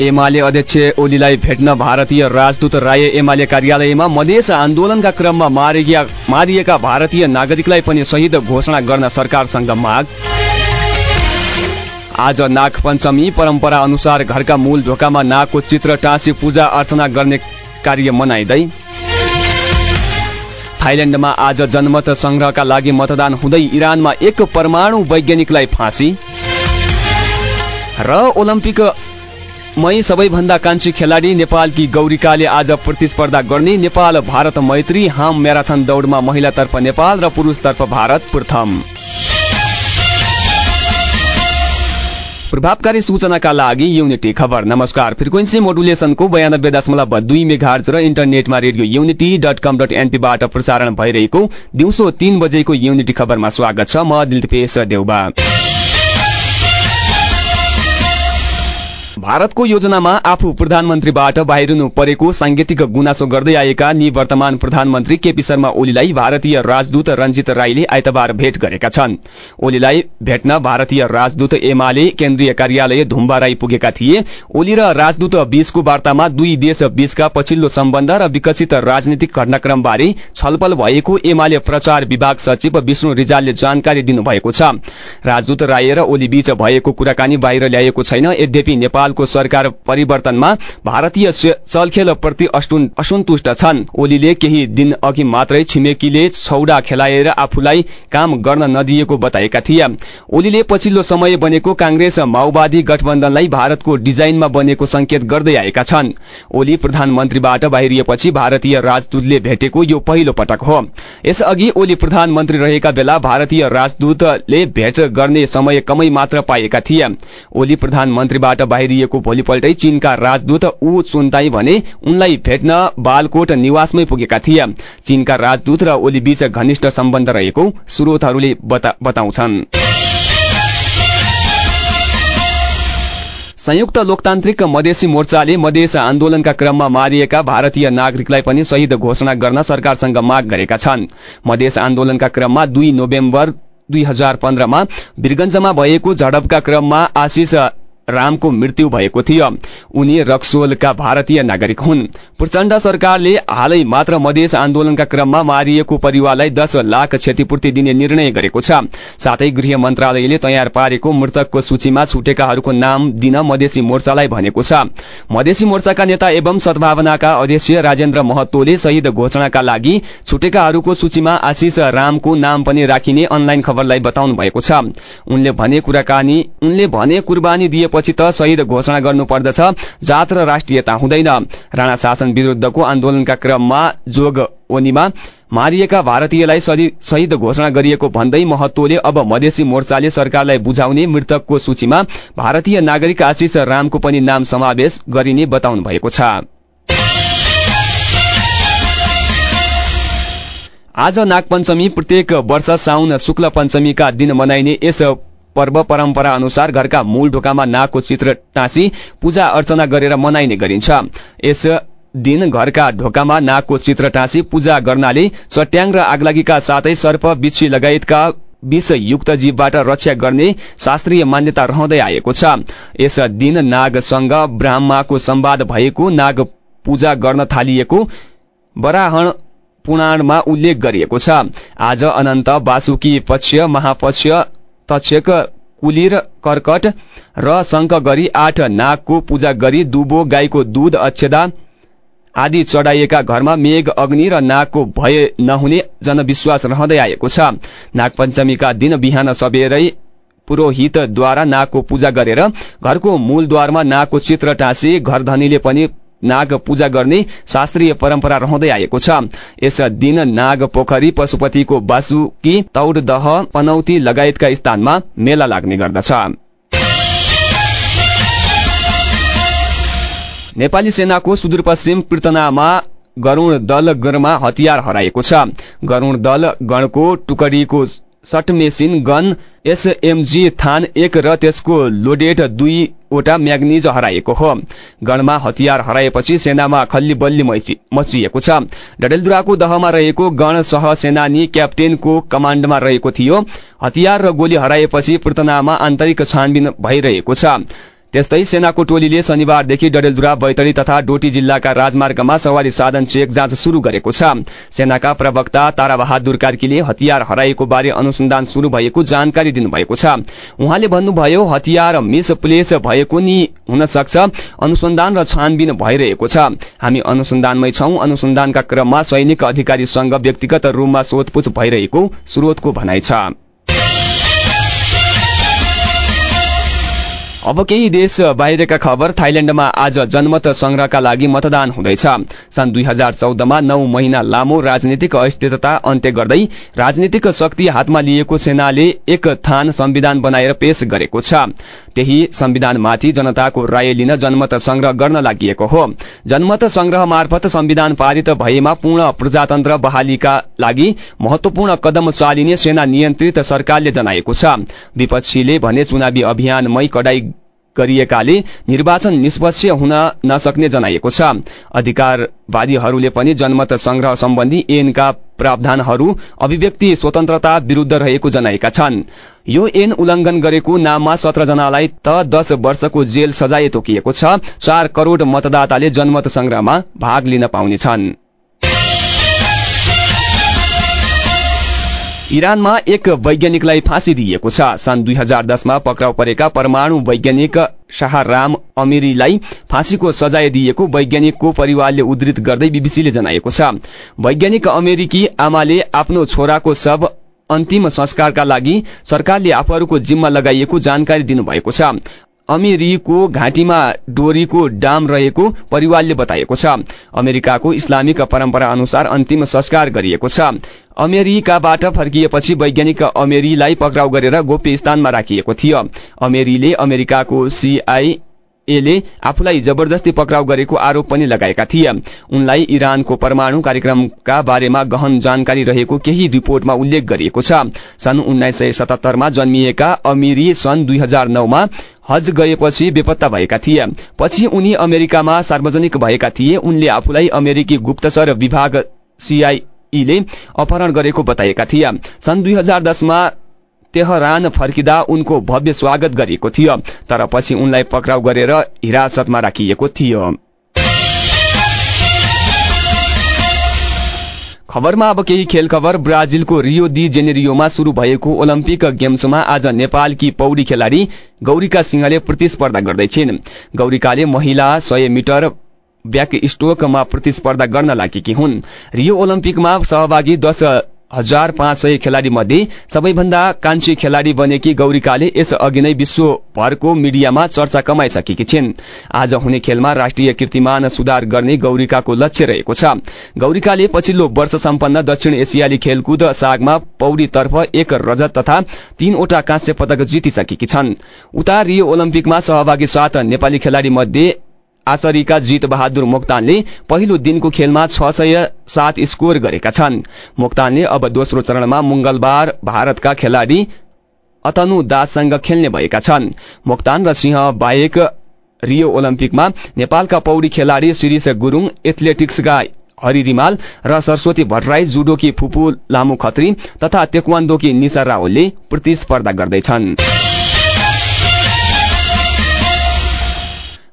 एमाले अध्यक्ष ओलीलाई भेट्न भारतीय राजदूत राय एमाले कार्यालयमा मधेस आन्दोलनका क्रममा मारिएका भारतीय नागरिकलाई पनि शहीद घोषणा गर्न सरकारसँग माग। आज नाग पञ्चमी परम्परा अनुसार घरका मूल ढोकामा नागको चित्र टाँसी पूजा अर्चना गर्ने कार्य मनाइँदै थाइल्याण्डमा आज जनमत संग्रहका लागि मतदान हुँदै इरानमा एक परमाणु वैज्ञानिकलाई फाँसी। र ओलम्पिक मै सबैभन्दा कान्छी खेलाडी नेपालकी गौरिकाले आज प्रतिस्पर्धा गर्ने नेपाल भारत मैत्री हाम म्याराथन दौडमा महिलातर्फ नेपाल र पुरुषतर्फ भारत प्रथम। प्रभावकारी सूचनाका लागि युनिटी खबर। नमस्कार। फ्रिक्वेन्सी मोडुलेसनको बयानब्बे दशमलव दुई मेघार्ज र इन्टरनेटमा radio unity dot com dot एनपीबाट प्रसारण भइरहेको दिउँसो तीन बजेको युनिटी खबरमा स्वागत छ। म दिलपेश देउबा। भारतको योजनामा आफू प्रधानमन्त्रीबाट बाहिरिनु परेको सांगीतिक गुनासो गर्दै आएका निवर्तमान प्रधानमन्त्री केपी शर्मा ओलीलाई भारतीय राजदूत रञ्जित राईले आइतबार भेट गरेका छन्। ओलीलाई भेट्न भारतीय राजदूत एमाले केन्द्रीय कार्यालय धुम्बाराई पुगेका थिए। ओली र राजदूत बीचको वार्तामा दुई देश बीचका पछिल्लो सम्बन्ध र विकसित राजनीतिक घटनाक्रमबारे छलफल भएको एमाले प्रचार विभाग सचिव विष्णु रिजालले जानकारी दिनुभएको छ। राजदूत राय र ओली बीच भएको कुराकानी बाहिर ल्याएको छैन। यद्यपि नेपाल नेपालको सरकार परिवर्तनमा भारतीय चलखेलप्रति असन्तुष्ट छन्। ओलीले केही दिन अघि मात्रै छिमेकीले छौडा खेलाएर आफूलाई काम गर्न नदिएको बताएका थिए। ओलीले पछिल्लो समय बनेको कांग्रेस माओवादी गठबन्धनलाई भारतको डिजाइनमा बनेको संकेत गर्दै आएका छन्। ओली प्रधानमन्त्रीबाट बाहिरिएपछि भारतीय राजदूतले भेटेको यो पहिलो पटक हो। यसअघि ओली प्रधानमन्त्री रहेका बेला भारतीय राजदूतले भेट गर्ने समय कमै मात्र पाएका थिए। ओली प्रधानमन्त्रीबाट बाहिर गरिएको भोलिपल्टै चीनका राजदूत ऊ चुन्ताई भने उनलाई भेट्न बालकोट निवासमै पुगेका थिए। चीनका राजदूत र ओली बीच घनिष्ठ सम्बन्ध रहेको स्रोतहरूले बताउँछन्। संयुक्त लोकतान्त्रिक मधेसी मोर्चाले मधेस आन्दोलनका क्रममा मारिएका भारतीय नागरिकलाई पनि शहीद घोषणा गर्न सरकारसँग माग गरेका छन्। मधेस आन्दोलनका क्रममा दुई नोभेम्बर दुई हजार पन्ध्रमा वीरगञ्जमा भएको झडपका क्रममा आशिष रामको मृत्यु भएको थियो। उनी रक्सोलका भारतीय नागरिक हुन्। प्रचण्ड सरकारले हालै मात्र मधेस आन्दोलनका क्रममा मारिएको परिवारलाई दस लाख क्षतिपूर्ति दिने निर्णय गरेको छ। साथै गृह मन्त्रालयले तयार पारेको मृतकको सूचीमा छुटेकाहरूको नाम दिन मधेसी मोर्चालाई भनेको छ। मधेसी मोर्चाका नेता एवं सद्भावनाका अध्यक्ष राजेन्द्र महतोले शहीद घोषणाका लागि छुटेकाहरूको सूचीमा आशिष रामको नाम पनि राखिने अनलाइन खबरलाई बताउनु भएको छ। उनले भने कुराकानी उनले भने कुर्बानी दिए पछि त शहीद घोषणा गर्नुपर्दछ। जात र राष्ट्रियता हुँदैन। राणा शासन विरूद्धको आन्दोलनका क्रममा जोग ओनीमा मारिएका भारतीयलाई शहीद घोषणा गरिएको भन्दै महत्वले अब मधेसी मोर्चाले सरकारलाई बुझाउने मृतकको सूचीमा भारतीय नागरिक आशिष रामको पनि नाम समावेश गरिने बताउनु भएको छ। आज नागपञ्चमी प्रत्येक वर्ष साउन शुक्ल पञ्चमीका दिन मनाइने यस पर्व परम्परा अनुसार घरका मूल ढोकामा नागको चित्र टाँसी पूजा अर्चना गरेर मनाइने गरिन्छ। यस दिन घरका ढोकामा नागको चित्र टाँसी पूजा गर्नाले चट्याङ र आगलागीका साथै सर्प बिच्छी लगायतका विषयुक्त जीवबाट रक्षा गर्ने शास्त्रीय मान्यता रहँदै आएको छ। यस दिन नागसँग ब्राह्माको संवाद भएको नाग पूजा गर्न थालिएको बराहण पुराणमा उल्लेख गरिएको छ। आज अनन्त वासुकी पक्ष महापक्ष तक्षक कुलिर कर्कट र शङ्क गरी आठ नागको पूजा गरी दुबो गाईको दूध अक्षदा आदि चढाइएका घरमा मेघ अग्नि र नागको भय नहुने जनविश्वास रहँदै आएको छ। नागपञ्चमीका दिन बिहान सबेरै पुरोहितद्वारा नागको पूजा गरेर घरको मूलद्वारमा नागको चित्र टाँसी घर धनीले पनि नाग पूजा गर्ने शास्त्रीय परम्परा रहँदै आएको छ। यस दिन नाग पोखरी पशुपतिको बासुकी तौड दह पनौती लगायतका स्थानमा मेला लाग्ने गर्दछ। नेपाली सेनाको सुदूरपश्चिम पृतनामा गरूण दल गणमा हतियार हराएको छ। गरूण दल गणको टुकडीको सट मेसिन गन एसएमजी थान एक र त्यसको लोडेड दुईवटा म्याग्निज हराएको हो। गणमा हतियार हराएपछि सेनामा खल्ली बल्ली मचिएको छ। डडेलधुराको दहमा रहेको गण सह सेनानी क्याप्टेनको कमाण्डमा रहेको थियो। हतियार र गोली हराएपछि पृतनामा आन्तरिक छानबिन भइरहेको छ। त्यस्तै सेनाको टोलीले शनिबारदेखि डडेलधुरा बैतडी तथा डोटी जिल्लाका राजमार्गमा सवारी साधन चेक जाँच शुरू गरेको छ। सेनाका प्रवक्ता ताराबहादुर कार्कीले हतियार हराएको बारे अनुसन्धान शुरू भएको जानकारी दिनुभएको छ। उहाँले भन्नुभयो हतियार मिसप्लेस भएको नि हुन सक्छ अनुसन्धान र छानबिन भइरहेको छ। हामी अनुसन्धानमै छौं अनुसन्धानका क्रममा सैनिक अधिकारीसँग व्यक्तिगत रूपमा सोधपूछ भइरहेको स्रोतको भनाइ छ। अब केही देश बाहिरका खबर। थाइल्याण्डमा आज जनमत संग्रहका लागि मतदान हुँदैछ। सन् दुई हजार चौधमा नौ महिना लामो राजनीतिक अस्थिरता अन्त्य गर्दै राजनीतिक शक्ति हातमा लिएको सेनाले एक थान संविधान बनाएर पेश गरेको छ। त्यही संविधानमाथि जनताको राय लिन जनमत संग्रह गर्न लागि हो। जनमत संग्रह मार्फत संविधान पारित भएमा पूर्ण प्रजातन्त्र बहालीका लागि महत्वपूर्ण कदम चालिने सेना नियन्त्रित सरकारले जनाएको छ। विपक्षीले भने चुनावी अभियानमै कडाई गरिएकाले निर्वाचन निष्पक्ष हुन नसक्ने जनाइएको छ। अधिकारवादीहरूले पनि जनमत संग्रह सम्बन्धी ऐनका प्रावधानहरू अभिव्यक्ति स्वतन्त्रता विरूद्ध रहेको जनाएका छन्। यो ऐन उल्लंघन गरेको नाममा सत्र जनालाई त दश वर्षको जेल सजाय तोकिएको छ। चार करोड़ मतदाताले जनमत संग्रहमा भाग लिन पाउनेछन् इरानमा एक वैज्ञानिकलाई फाँसी दिइएको छ। सन् दुई हजार दसमा पक्राउ परेका परमाणु वैज्ञानिक शाहराम अमेरीलाई फाँसीको सजाय दिएको वैज्ञानिकको परिवारले उद्धृत गर्दै बीबीसीले जनाएको छ। वैज्ञानिक अमेरिकी आमाले आफ्नो छोराको शव अन्तिम संस्कारका लागि सरकारले आफूहरूको जिम्मा लगाइएको जानकारी दिनुभएको छ। अमेरिको घाँटीमा डोरीको डाम रहेको परिवारले बताएको छ। अमेरिकाको इस्लामिक परम्परा अनुसार अन्तिम संस्कार गरिएको छ। अमेरिकाबाट फर्किएपछि वैज्ञानिक अमेरीलाई पक्राउ गरेर गोप्य स्थानमा राखिएको थियो। अमेरीले अमेरिकाको सीआई एले आफूलाई जबरजस्ती पक्राउ गरेको आरोप पनि लगाएका थिए। उनलाई इरानको परमाणु कार्यक्रमका बारेमा गहन जानकारी रहेको केही रिपोर्टमा उल्लेख गरिएको छ। सन् उन्नाइस सय सतहत्तरमा जन्मिएका अमिरी सन् दुई हजार नौमा हज गएपछि बेपत्ता भएका थिए। पछि उनी अमेरिकामा सार्वजनिक भएका थिए। उनले आफूलाई अमेरिकी गुप्तचर विभाग सीआईईले अपहरण गरेको बताएका थिए। सन् दुई हजार दसमा तेहरान फर्किँदा उनको भव्य स्वागत गरिएको थियो तर पछि उनलाई पक्राउ गरेर हिरासतमा राखिएको थियो। खबरमा अब केही खेल खबर ब्राजिलको रियो दि जेनेरियोमा शुरू भएको ओलम्पिक गेम्समा आज नेपालकी पौडी खेलाड़ी गौरीका सिंहले प्रतिस्पर्धा गर्दैछिन्। गौरीकाले महिला सय मिटर ब्याक स्टोकमा प्रतिस्पर्धा गर्न लागेकी हुन्। रियो ओलम्पिकमा सहभागी दश हजार पाँच सय खेलाड़ी मध्ये सबैभन्दा कान्छी खेलाड़ी बनेकी गौरीकाले यस अघि नै विश्वभरको मिडियामा चर्चा कमाइसकेकी छिन्। आज हुने खेलमा राष्ट्रिय कीर्तिमान सुधार गर्ने गौरीकाको लक्ष्य रहेको छ। गौरीकाले पछिल्लो वर्ष सम्पन्न दक्षिण एसियाली खेलकुद सागमा पौडीतर्फ एक रजत तथा तीनवटा काँस्य पदक जितिसकेकी छन्। उता रियो ओलम्पिकमा सहभागी सात नेपाली खेलाड़ी मध्ये आचरीका जित बहादुर मोक्तानले पहिलो दिनको खेलमा छ सय सात स्कोर गरेका छन्। मोक्तानले अब दोस्रो चरणमा मंगलबार भारतका खेलाड़ी अतनु दाससँग खेल्ने भएका छन्। मोक्तान र सिंह बाहेक रियो ओलम्पिकमा नेपालका पौडी खेलाड़ी शिरिष गुरूङ एथलेटिक्सका हरि रिमाल र सरस्वती भट्टराई जुडोकी फुपू लामु खत्री तथा तेक्वान्दोकी निशा रावलले प्रतिस्पर्धा गर्दैछन्।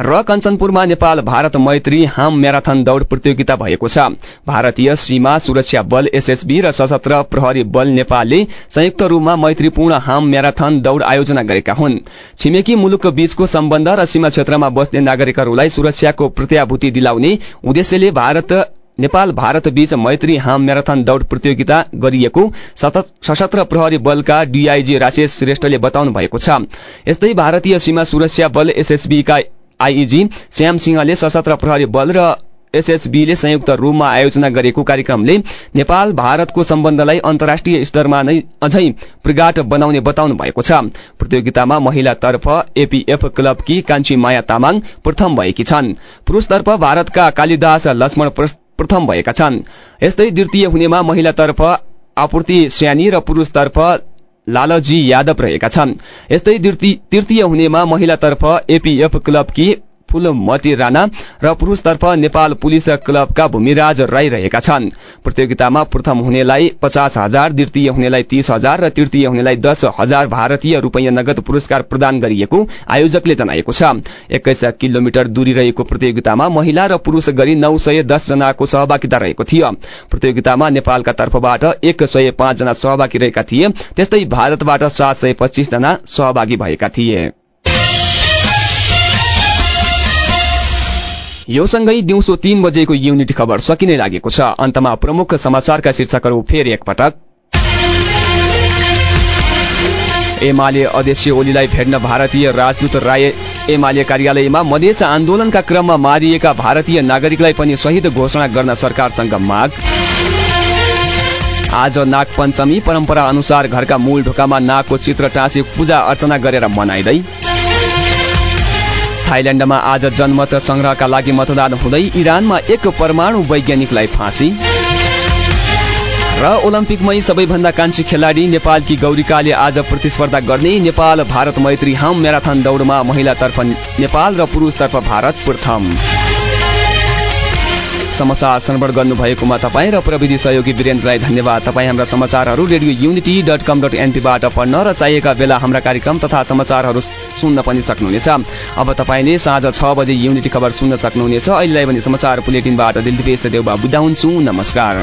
र कञ्चनपुरमा नेपाल भारत मैत्री हाम म्याराथन दौड़ प्रतियोगिता भएको छ। भारतीय सीमा सुरक्षा बल एसएसबी र सशस्त्र प्रहरी बल नेपालले संयुक्त रूपमा मैत्रीपूर्ण हाम म्याराथन दौड़ आयोजना गरेका हुन्। छिमेकी मुलुक बीचको सम्बन्ध र सीमा क्षेत्रमा बस्ने नागरिकहरूलाई सुरक्षाको प्रत्याभूति दिलाउने उद्देश्यले भारत नेपाल भारत बीच मैत्री हाम म्याराथन दौड़ प्रतियोगिता गरिएको सशस्त्र प्रहरी बलका डीआईजी राजेश श्रेष्ठले बताउनु भएको छ। यस्तै भारतीय सीमा सुरक्षा बल एसएसबीका आईजी श्याम सिंहले सशस्त्र प्रहरी बल र एसएसबीले संयुक्त रूपमा आयोजना गरेको कार्यक्रमले नेपाल भारतको सम्बन्धलाई अन्तर्राष्ट्रिय स्तरमा नै अझै प्रगाट बनाउने बताउनु भएको छ। प्रतियोगितामा महिलातर्फ एपीएफ क्लबकी कान्छी माया तामाङ प्रथम भएकी छन्। पुरूषतर्फ भारतका कालिदास लक्ष्मण प्रथम भएका छन्। यस्तै द्वितीय हुनेमा महिलातर्फ आपूर्ति स्यानी र पुरूषतर्फ लालजी यादव रहेका छन्। यस्तै तृतीय हुनेमा महिलातर्फ एपीएफ क्लबकी फूलमती राणा र पुरूषतर्फ नेपाल पुलिस क्लबका भूमिराज राई रहेका छन्। प्रतियोगितामा प्रथम हुनेलाई पचास हजार द्वितीय हुनेलाई तीस हजार र तृतीय हुनेलाई दस हजार भारतीय रूपियाँ नगद पुरस्कार प्रदान गरिएको आयोजकले जनाएको छ। एक्काइस किलोमिटर दूरी रहेको प्रतियोगितामा महिला र पुरूष गरी नौ सय जनाको सहभागिता रहेको थियो। प्रतियोगितामा नेपालका तर्फबाट एक सय पाँच जना सहभागी रहेका थिए। त्यस्तै भारतबाट सात सय पच्चीस जना सहभागी भएका थिए। यो सँगै दिउँसो तीन बजेको युनिटी खबर सकिने लागेको छ। अन्तमा प्रमुख समाचारका शीर्षकहरू फेरि एकपटक। एमाले अध्यक्ष ओलीलाई भेट्न भारतीय राजदूत राय एमाले कार्यालयमा मधेस आन्दोलनका क्रममा मारिएका भारतीय नागरिकलाई पनि शहीद घोषणा गर्न सरकारसँग माग। आज नाग पञ्चमी परम्परा अनुसार घरका मूल ढोकामा नागको चित्र टाँसी पूजा अर्चना गरेर मनाइँदै। थाइल्याण्डमा आज जनमत संग्रहका लागि मतदान हुँदै इरानमा एक परमाणु वैज्ञानिकलाई फाँसी। र ओलम्पिकमै सबैभन्दा कान्छी खेलाडी नेपालकी गौरिकाले आज प्रतिस्पर्धा गर्ने नेपाल भारत मैत्री हाम म्याराथन दौडमा महिलातर्फ नेपाल र पुरुषतर्फ भारत प्रथम। समाचार श्रवण गर्नुभएकोमा तपाईँ र प्रविधि सहयोगी वीरेन्द्रलाई धन्यवाद। तपाईँ हाम्रा समाचारहरू Radio Unity dot com dot एनपीबाट पढ्न र चाहिएका बेला हाम्रा कार्यक्रम तथा समाचारहरू सुन्न पनि सक्नुहुनेछ। अब तपाईँले साँझ छ बजे युनिटी खबर सुन्न सक्नुहुनेछ। अहिलेलाई भने समाचार बुलेटिनबाट दिलदिपेश देउबा बुझाउँछु नमस्कार।